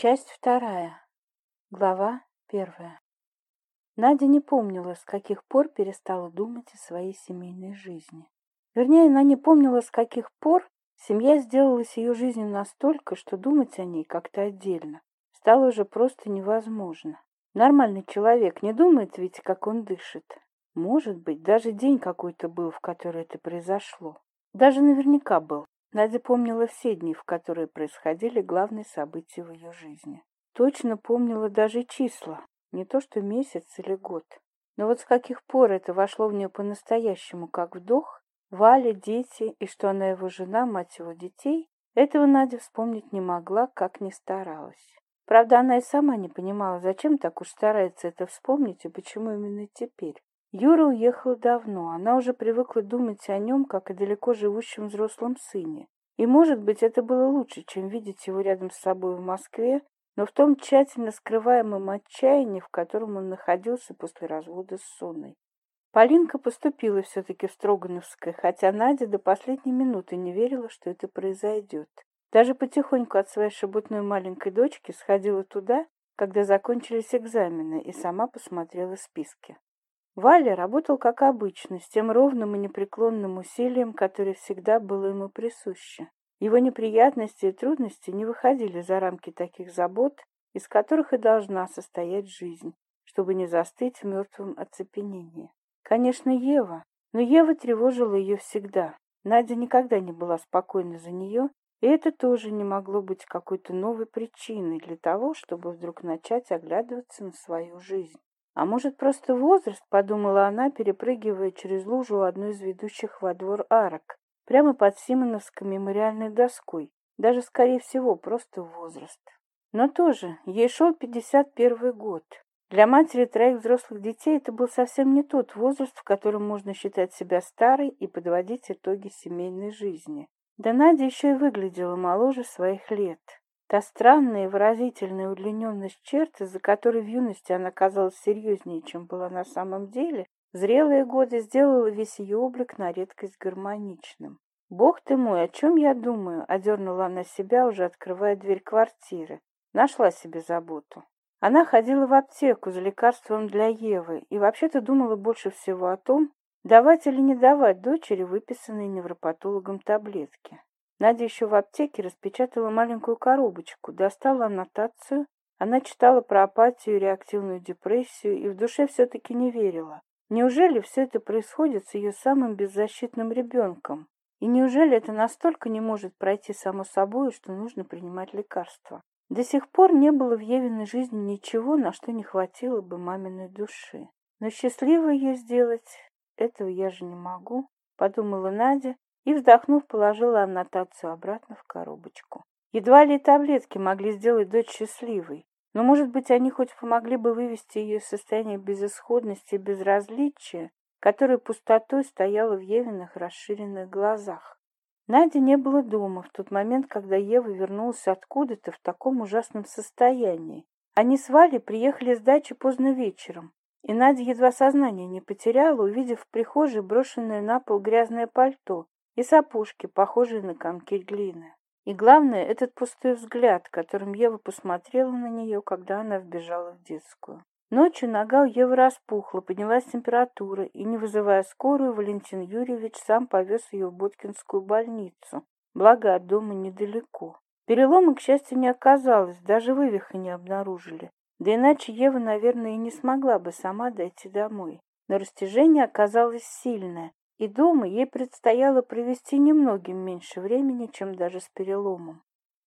часть вторая. Глава первая. Надя не помнила с каких пор перестала думать о своей семейной жизни. Вернее она не помнила с каких пор семья сделалась ее жизнью настолько что думать о ней как-то отдельно стало уже просто невозможно. Нормальный человек не думает ведь как он дышит. Может быть даже день какой то был в который это произошло. Даже наверняка был. Надя помнила все дни, в которые происходили главные события в ее жизни. Точно помнила даже числа, не то что месяц или год. Но вот с каких пор это вошло в нее по-настоящему, как вдох, Валя, дети и что она его жена, мать его детей, этого Надя вспомнить не могла, как ни старалась. Правда, она и сама не понимала, зачем так уж старается это вспомнить и почему именно теперь. Юра уехал давно, она уже привыкла думать о нем, как о далеко живущем взрослом сыне. И, может быть, это было лучше, чем видеть его рядом с собой в Москве, но в том тщательно скрываемом отчаянии, в котором он находился после развода с Соной. Полинка поступила все-таки в Строгановское, хотя Надя до последней минуты не верила, что это произойдет. Даже потихоньку от своей шебутной маленькой дочки сходила туда, когда закончились экзамены, и сама посмотрела списки. Валя работал как обычно, с тем ровным и непреклонным усилием, которое всегда было ему присуще. Его неприятности и трудности не выходили за рамки таких забот, из которых и должна состоять жизнь, чтобы не застыть в мертвом оцепенении. Конечно, Ева, но Ева тревожила ее всегда. Надя никогда не была спокойна за нее, и это тоже не могло быть какой-то новой причиной для того, чтобы вдруг начать оглядываться на свою жизнь. А может, просто возраст, подумала она, перепрыгивая через лужу одну из ведущих во двор арок, прямо под Симоновской мемориальной доской. Даже, скорее всего, просто возраст. Но тоже, ей шел 51 год. Для матери троих взрослых детей это был совсем не тот возраст, в котором можно считать себя старой и подводить итоги семейной жизни. Да Надя еще и выглядела моложе своих лет та странная и выразительная удлиненность черт, из-за которой в юности она казалась серьезнее, чем была на самом деле, зрелые годы сделала весь ее облик на редкость гармоничным. «Бог ты мой, о чем я думаю?» — одернула она себя, уже открывая дверь квартиры. Нашла себе заботу. Она ходила в аптеку за лекарством для Евы и вообще-то думала больше всего о том, давать или не давать дочери выписанные невропатологом таблетки. Надя еще в аптеке распечатала маленькую коробочку, достала аннотацию. Она читала про апатию и реактивную депрессию и в душе все-таки не верила. Неужели все это происходит с ее самым беззащитным ребенком? И неужели это настолько не может пройти само собой, что нужно принимать лекарства? До сих пор не было в Евиной жизни ничего, на что не хватило бы маминой души. Но счастливой ее сделать, этого я же не могу, подумала Надя и, вздохнув, положила аннотацию обратно в коробочку. Едва ли таблетки могли сделать дочь счастливой, но, может быть, они хоть помогли бы вывести ее из состояния безысходности и безразличия, которое пустотой стояло в Евиных расширенных глазах. Надя не было дома в тот момент, когда Ева вернулась откуда-то в таком ужасном состоянии. Они с Валей приехали с дачи поздно вечером, и Надя едва сознание не потеряла, увидев в прихожей брошенное на пол грязное пальто, и сапушки, похожие на комки глины. И главное, этот пустой взгляд, которым Ева посмотрела на нее, когда она вбежала в детскую. Ночью нога у Евы распухла, поднялась температура, и, не вызывая скорую, Валентин Юрьевич сам повез ее в Боткинскую больницу, благо от дома недалеко. Перелома, к счастью, не оказалось, даже вывиха не обнаружили. Да иначе Ева, наверное, и не смогла бы сама дойти домой. Но растяжение оказалось сильное, и дома ей предстояло провести немногим меньше времени, чем даже с переломом.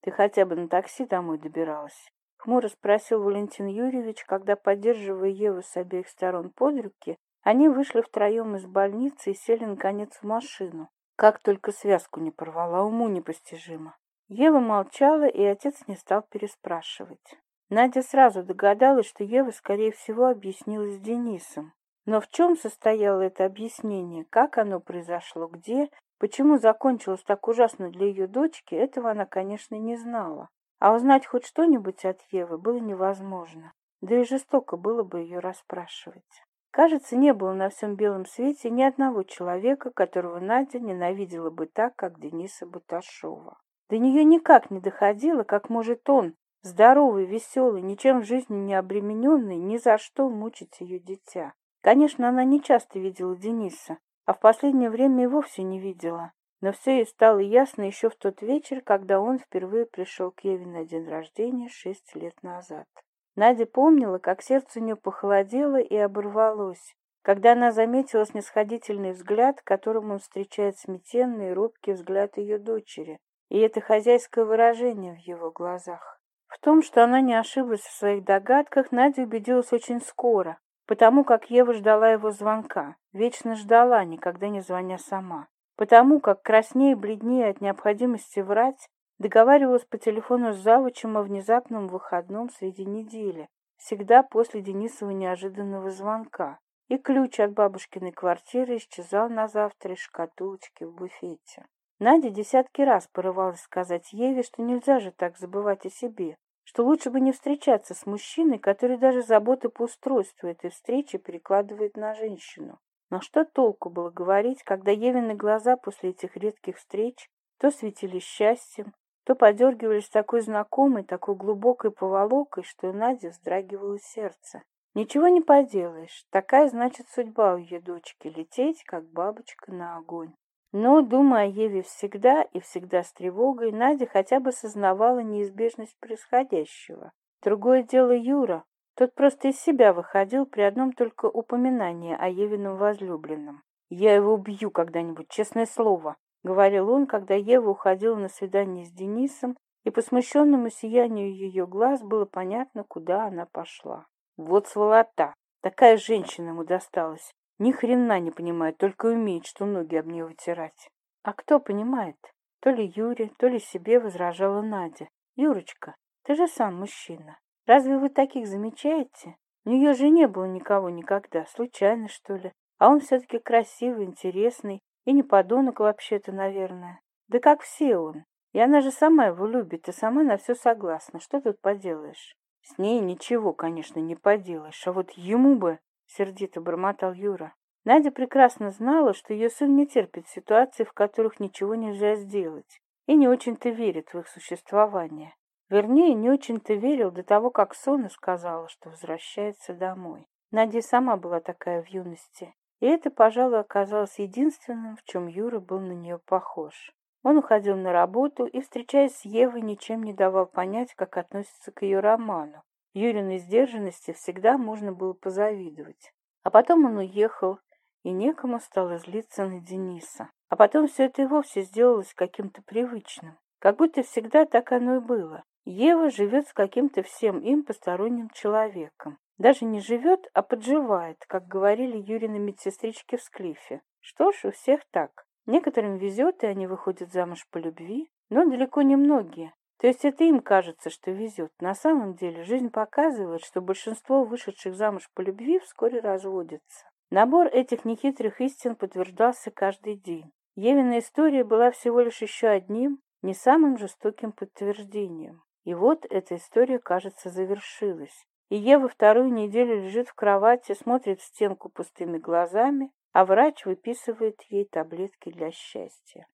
«Ты хотя бы на такси домой добиралась?» — хмуро спросил Валентин Юрьевич, когда, поддерживая Еву с обеих сторон под руки, они вышли втроем из больницы и сели, наконец, в машину. Как только связку не порвала, уму непостижимо. Ева молчала, и отец не стал переспрашивать. Надя сразу догадалась, что Ева, скорее всего, объяснилась с Денисом. Но в чем состояло это объяснение, как оно произошло, где, почему закончилось так ужасно для ее дочки, этого она, конечно, не знала. А узнать хоть что-нибудь от Евы было невозможно, да и жестоко было бы ее расспрашивать. Кажется, не было на всем белом свете ни одного человека, которого Надя ненавидела бы так, как Дениса Буташова. До нее никак не доходило, как может он, здоровый, веселый, ничем в жизни не обремененный, ни за что мучить ее дитя. Конечно, она не часто видела Дениса, а в последнее время и вовсе не видела. Но все ей стало ясно еще в тот вечер, когда он впервые пришел к Еве на день рождения шесть лет назад. Надя помнила, как сердце у нее похолодело и оборвалось, когда она заметила снисходительный взгляд, которым он встречает смятенный и робкий взгляд ее дочери, и это хозяйское выражение в его глазах. В том, что она не ошиблась в своих догадках, Надя убедилась очень скоро, потому как Ева ждала его звонка, вечно ждала, никогда не звоня сама, потому как краснее и бледнее от необходимости врать, договаривалась по телефону с завучем о внезапном выходном среди недели, всегда после Денисова неожиданного звонка, и ключ от бабушкиной квартиры исчезал на завтра из шкатулочки в буфете. Надя десятки раз порывалась сказать Еве, что нельзя же так забывать о себе, что лучше бы не встречаться с мужчиной, который даже заботы по устройству этой встречи перекладывает на женщину. Но что толку было говорить, когда Евины глаза после этих редких встреч то светились счастьем, то подергивались такой знакомой, такой глубокой поволокой, что у Нади вздрагивало сердце. Ничего не поделаешь, такая, значит, судьба у ее дочки — лететь, как бабочка на огонь. Ну, но думая о еве всегда и всегда с тревогой надя хотя бы сознавала неизбежность происходящего. Другое дело юра. Тот просто из себя выходил при одном только упоминании о евином возлюбленном. Я его убью когда нибудь честное слово говорил он когда ева уходила на свидание с денисом и по смущенному сиянию ее глаз было понятно куда она пошла. Вот сволота! Такая женщина ему досталась! Ни хрена не понимает, только умеет, что ноги об нее вытирать. А кто понимает? То ли Юре, то ли себе возражала Надя. Юрочка, ты же сам мужчина. Разве вы таких замечаете? У нее же не было никого никогда, случайно, что ли. А он все-таки красивый, интересный и не подонок вообще-то, наверное. Да как все он. И она же сама его любит и сама на все согласна. Что тут поделаешь? С ней ничего, конечно, не поделаешь. А вот ему бы сердито бормотал Юра. Надя прекрасно знала, что ее сын не терпит ситуации, в которых ничего нельзя сделать, и не очень-то верит в их существование. Вернее, не очень-то верил до того, как Сона сказала, что возвращается домой. Надя сама была такая в юности, и это, пожалуй, оказалось единственным, в чем Юра был на нее похож. Он уходил на работу и, встречаясь с Евой, ничем не давал понять, как относится к ее роману, Юриной сдержанности всегда можно было позавидовать. А потом он уехал, и некому стало злиться на Дениса. А потом все это и вовсе сделалось каким-то привычным. Как будто всегда так оно и было. Ева живет с каким-то всем им посторонним человеком. Даже не живет, а подживает, как говорили Юрины медсестрички в Склифе. Что ж, у всех так. Некоторым везет, и они выходят замуж по любви, но далеко не многие. То есть это им кажется, что везет. На самом деле жизнь показывает, что большинство вышедших замуж по любви вскоре разводятся. Набор этих нехитрых истин подтверждался каждый день. Евина история была всего лишь еще одним, не самым жестоким подтверждением. И вот эта история, кажется, завершилась. И Ева вторую неделю лежит в кровати, смотрит в стенку пустыми глазами, а врач выписывает ей таблетки для счастья.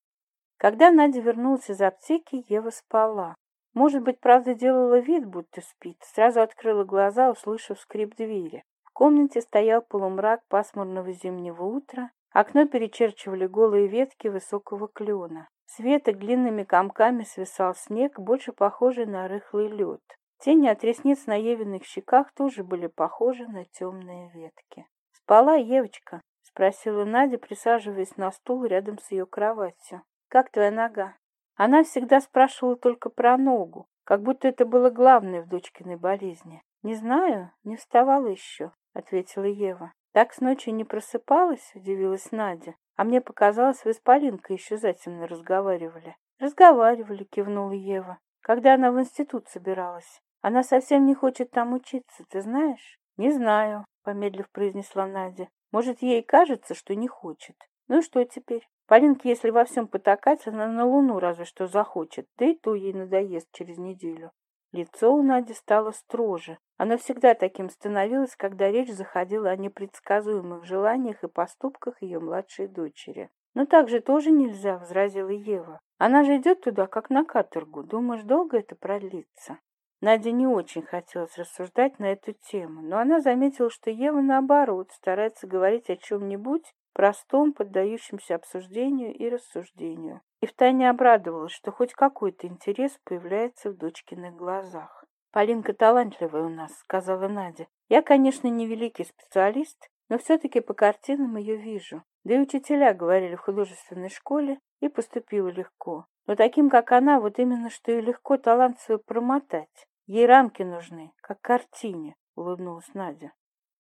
Когда Надя вернулась из аптеки, Ева спала. Может быть, правда, делала вид, будто спит. Сразу открыла глаза, услышав скрип двери. В комнате стоял полумрак пасмурного зимнего утра. Окно перечерчивали голые ветки высокого клена. С длинными комками свисал снег, больше похожий на рыхлый лед. Тени от ресниц на Евиных щеках тоже были похожи на темные ветки. «Спала Евочка?» — спросила Надя, присаживаясь на стул рядом с ее кроватью как твоя нога?» Она всегда спрашивала только про ногу, как будто это было главное в дочкиной болезни. «Не знаю, не вставала еще», — ответила Ева. «Так с ночи не просыпалась?» — удивилась Надя. «А мне показалось, вы с Полинкой еще затемно разговаривали». «Разговаривали», — кивнула Ева. «Когда она в институт собиралась. Она совсем не хочет там учиться, ты знаешь?» «Не знаю», — помедлив произнесла Надя. «Может, ей кажется, что не хочет. Ну и что теперь? Полинке, если во всем потакать, она на луну разве что захочет, да и то ей надоест через неделю. Лицо у Нади стало строже. Она всегда таким становилась, когда речь заходила о непредсказуемых желаниях и поступках ее младшей дочери. «Но так же тоже нельзя», — возразила Ева. «Она же идет туда, как на каторгу. Думаешь, долго это продлится?» Надя не очень хотелось рассуждать на эту тему, но она заметила, что Ева, наоборот, старается говорить о чем-нибудь, простом, поддающемся обсуждению и рассуждению. И втайне обрадовалась, что хоть какой-то интерес появляется в дочкиных глазах. «Полинка талантливая у нас», — сказала Надя. «Я, конечно, не великий специалист, но все-таки по картинам ее вижу. Да и учителя говорили в художественной школе, и поступила легко. Но таким, как она, вот именно что и легко талант свой промотать. Ей рамки нужны, как картине», — улыбнулась Надя.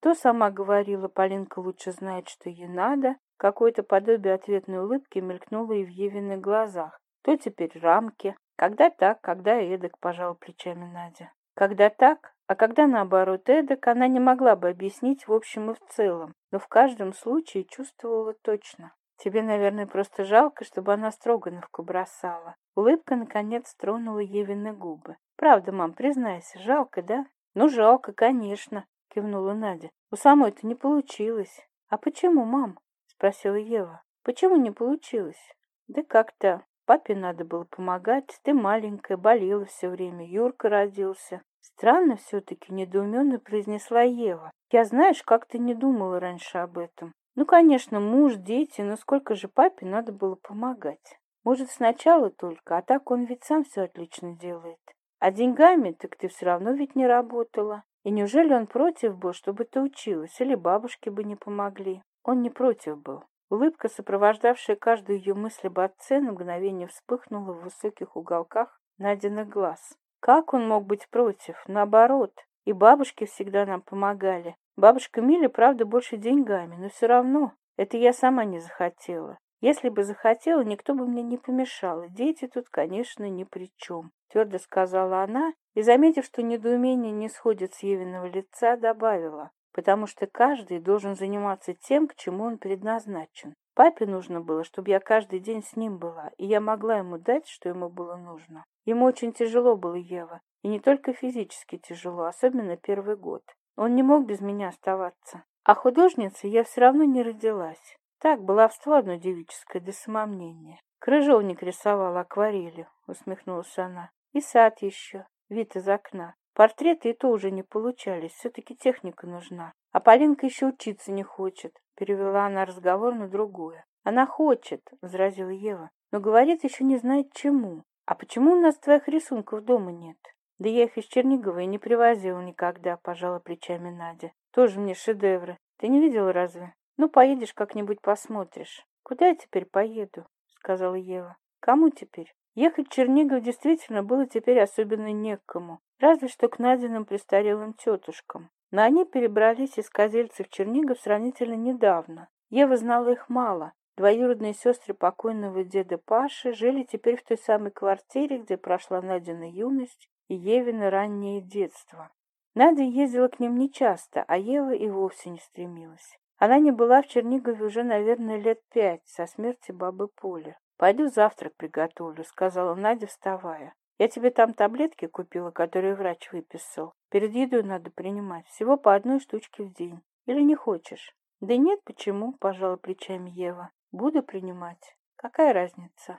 То сама говорила, Полинка лучше знает, что ей надо. Какое-то подобие ответной улыбки мелькнуло и в Евиных глазах. То теперь рамки. Когда так, когда эдак, пожал плечами Надя. Когда так, а когда наоборот эдак, она не могла бы объяснить в общем и в целом, но в каждом случае чувствовала точно. Тебе, наверное, просто жалко, чтобы она Строгановку бросала. Улыбка, наконец, тронула Евины губы. Правда, мам, признайся, жалко, да? Ну, жалко, конечно. — кивнула Надя. «У самой-то не получилось». «А почему, мам?» — спросила Ева. «Почему не получилось?» «Да как-то. Папе надо было помогать. Ты маленькая, болела все время. Юрка родился». «Странно все-таки», — недоуменно произнесла Ева. «Я, знаешь, как-то не думала раньше об этом. Ну, конечно, муж, дети, но сколько же папе надо было помогать? Может, сначала только, а так он ведь сам все отлично делает. А деньгами так ты все равно ведь не работала. И неужели он против был, чтобы ты училась, или бабушки бы не помогли? Он не против был. Улыбка, сопровождавшая каждую ее мысль об отце, на мгновение вспыхнула в высоких уголках найденных глаз. Как он мог быть против? Наоборот. И бабушки всегда нам помогали. Бабушка Миля, правда, больше деньгами, но все равно. Это я сама не захотела. Если бы захотела, никто бы мне не помешал, дети тут, конечно, ни при чем, твердо сказала она и, заметив, что недоумение не сходит с Евиного лица, добавила, потому что каждый должен заниматься тем, к чему он предназначен. Папе нужно было, чтобы я каждый день с ним была, и я могла ему дать, что ему было нужно. Ему очень тяжело было, Ева, и не только физически тяжело, особенно первый год. Он не мог без меня оставаться. А художницей я все равно не родилась. Так, была встала, но девическое до самомнения. Крыжовник рисовал акварелью, усмехнулась она. И сад еще, вид из окна. Портреты и то уже не получались, все-таки техника нужна. А Полинка еще учиться не хочет, перевела она разговор на другое. Она хочет, возразила Ева, но говорит, еще не знает чему. А почему у нас твоих рисунков дома нет? Да я их из Чернигова и не привозила никогда, пожала плечами Надя. Тоже мне шедевры. Ты не видела разве? ну поедешь как нибудь посмотришь. Куда я теперь поеду сказала ева. Кому теперь? Ехать в чернигов действительно было теперь особенно некому разве что к надиным престарелым тетушкам. Но они перебрались из козельцев в чернигов сравнительно недавно. Ева знала их мало. Двоюродные сестры покойного деда Паши жили теперь в той самой квартире, где прошла Надина юность и Евина раннее детство. Надя ездила к ним нечасто, а Ева и вовсе не стремилась. Она не была в Чернигове уже, наверное, лет пять, со смерти бабы Поли. «Пойду завтрак приготовлю», — сказала Надя, вставая. «Я тебе там таблетки купила, которые врач выписал. Перед едой надо принимать, всего по одной штучке в день. Или не хочешь?» «Да нет, почему?» — пожала плечами Ева. «Буду принимать. Какая разница?»